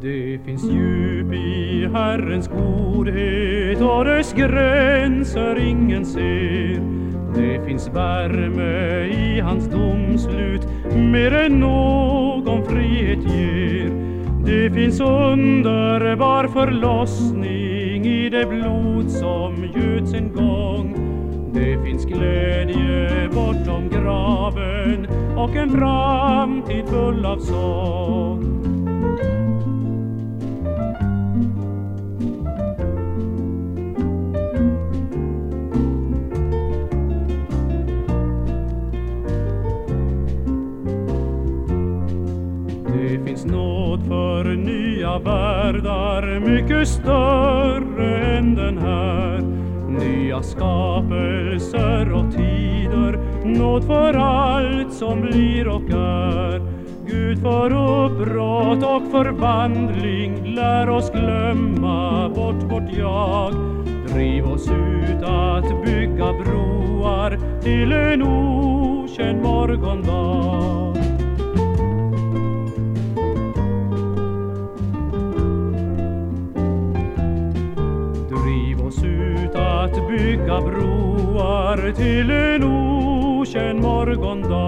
Det finns djup i Herrens godhet och dess gränser ingen ser. Det finns värme i hans domslut mer än någon frihet ger. Det finns underbar förlossning i det blod som göts en gång. Det finns glädje bortom graven och en framtid full av sång. Nåd för nya världar mycket större än den här. Nya skapelser och tider, nåd för allt som blir och är. Gud för uppbrott och förvandling, lär oss glömma bort vårt jag. Driv oss ut att bygga broar till en okänd morgondag. Oss ut att bygga broar till en okänd morgondag.